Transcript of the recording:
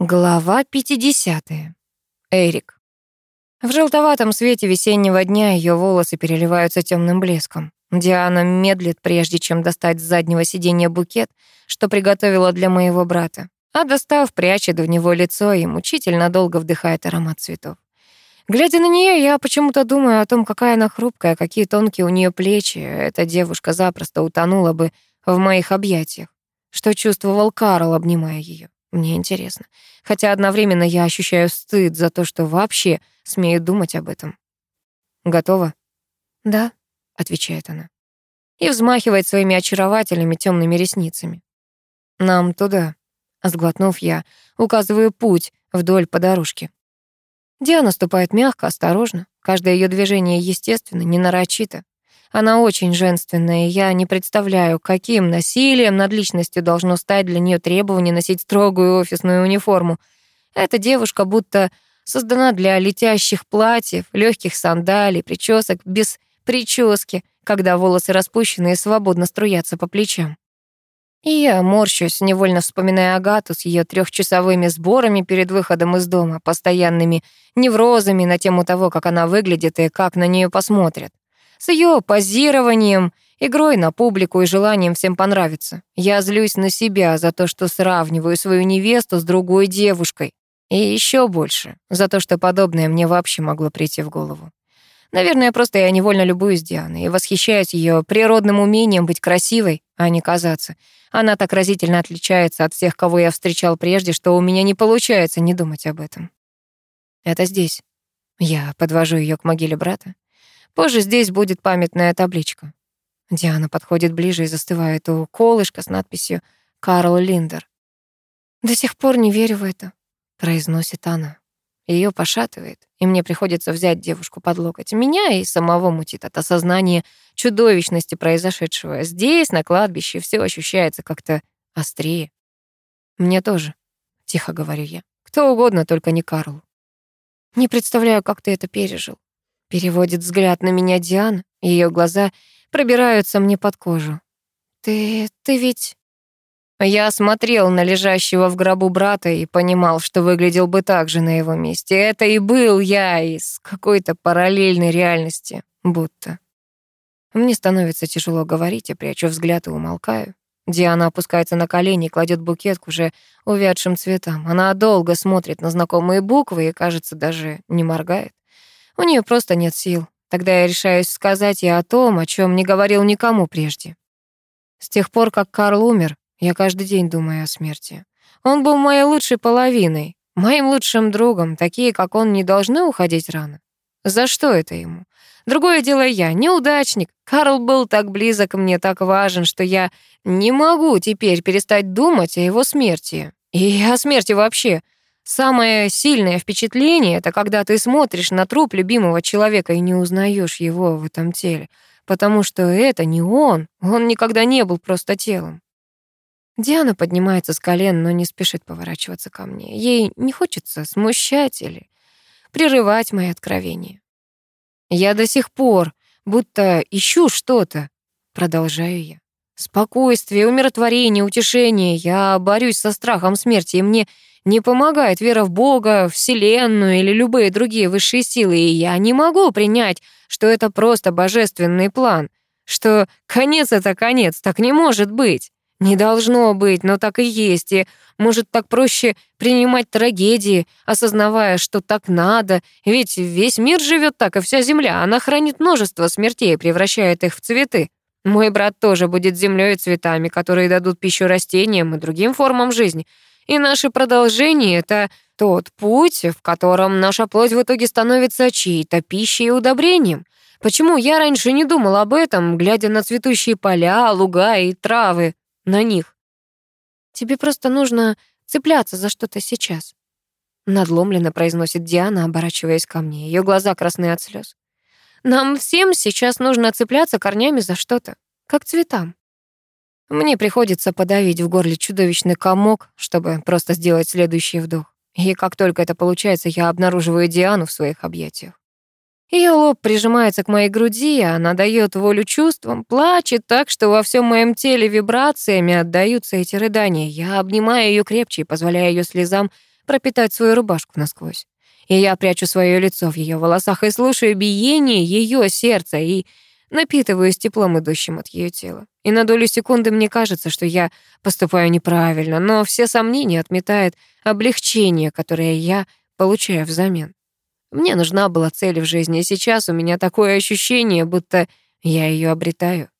Глава 50. Эрик. В желтоватом свете весеннего дня ее волосы переливаются темным блеском. Диана медлит, прежде чем достать с заднего сиденья букет, что приготовила для моего брата. А достав, прячет в него лицо и мучительно долго вдыхает аромат цветов. Глядя на нее, я почему-то думаю о том, какая она хрупкая, какие тонкие у нее плечи. Эта девушка запросто утонула бы в моих объятиях. Что чувствовал Карл, обнимая ее? Мне интересно. Хотя одновременно я ощущаю стыд за то, что вообще смею думать об этом. Готова? Да, отвечает она. И взмахивает своими очаровательными темными ресницами. Нам туда. Сглотнув я, указываю путь вдоль по дорожке. Диана ступает мягко, осторожно. Каждое ее движение естественно, не нарочито. Она очень женственная, и я не представляю, каким насилием над личностью должно стать для нее требование носить строгую офисную униформу. Эта девушка будто создана для летящих платьев, легких сандалий, причесок без прически, когда волосы распущены и свободно струятся по плечам. И я морщусь, невольно вспоминая Агату с ее трехчасовыми сборами перед выходом из дома, постоянными неврозами на тему того, как она выглядит и как на нее посмотрят с ее позированием, игрой на публику и желанием всем понравиться. Я злюсь на себя за то, что сравниваю свою невесту с другой девушкой. И еще больше за то, что подобное мне вообще могло прийти в голову. Наверное, просто я невольно любуюсь Дианой и восхищаюсь ее природным умением быть красивой, а не казаться. Она так разительно отличается от всех, кого я встречал прежде, что у меня не получается не думать об этом. Это здесь. Я подвожу ее к могиле брата. Позже здесь будет памятная табличка. Диана подходит ближе и застывает у колышка с надписью «Карл Линдер». «До сих пор не верю в это», — произносит она. Ее пошатывает, и мне приходится взять девушку под локоть. Меня и самого мутит от осознания чудовищности произошедшего. Здесь, на кладбище, все ощущается как-то острее. «Мне тоже», — тихо говорю я. «Кто угодно, только не Карл». «Не представляю, как ты это пережил. Переводит взгляд на меня Диана, ее глаза пробираются мне под кожу. «Ты... ты ведь...» Я смотрел на лежащего в гробу брата и понимал, что выглядел бы так же на его месте. Это и был я из какой-то параллельной реальности, будто. Мне становится тяжело говорить, я прячу взгляд и умолкаю. Диана опускается на колени и кладет букет к уже увядшим цветам. Она долго смотрит на знакомые буквы и, кажется, даже не моргает. У нее просто нет сил. Тогда я решаюсь сказать ей о том, о чем не говорил никому прежде. С тех пор, как Карл умер, я каждый день думаю о смерти. Он был моей лучшей половиной, моим лучшим другом. Такие, как он, не должны уходить рано. За что это ему? Другое дело я, неудачник. Карл был так близок мне, так важен, что я не могу теперь перестать думать о его смерти. И о смерти вообще. Самое сильное впечатление — это когда ты смотришь на труп любимого человека и не узнаешь его в этом теле, потому что это не он, он никогда не был просто телом. Диана поднимается с колен, но не спешит поворачиваться ко мне. Ей не хочется смущать или прерывать мои откровения. Я до сих пор будто ищу что-то, продолжаю я. Спокойствие, умиротворение, утешение. Я борюсь со страхом смерти, и мне не помогает вера в Бога, Вселенную или любые другие высшие силы, и я не могу принять, что это просто божественный план, что конец — это конец, так не может быть. Не должно быть, но так и есть, и может так проще принимать трагедии, осознавая, что так надо, ведь весь мир живет так, и вся земля, она хранит множество смертей и превращает их в цветы. Мой брат тоже будет землей и цветами, которые дадут пищу растениям и другим формам жизни — и наше продолжение — это тот путь, в котором наша плоть в итоге становится чьей-то пищей и удобрением. Почему я раньше не думал об этом, глядя на цветущие поля, луга и травы на них? Тебе просто нужно цепляться за что-то сейчас. Надломленно произносит Диана, оборачиваясь ко мне. Ее глаза красны от слез. Нам всем сейчас нужно цепляться корнями за что-то, как цветам. Мне приходится подавить в горле чудовищный комок, чтобы просто сделать следующий вдох. И как только это получается, я обнаруживаю Диану в своих объятиях. Ее лоб прижимается к моей груди, она дает волю чувствам, плачет так, что во всем моем теле вибрациями отдаются эти рыдания. Я обнимаю ее крепче и позволяю ее слезам пропитать свою рубашку насквозь. И я прячу свое лицо в ее волосах и слушаю биение ее сердца и напитываюсь теплом, идущим от ее тела. И на долю секунды мне кажется, что я поступаю неправильно, но все сомнения отметает облегчение, которое я получаю взамен. Мне нужна была цель в жизни, и сейчас у меня такое ощущение, будто я ее обретаю.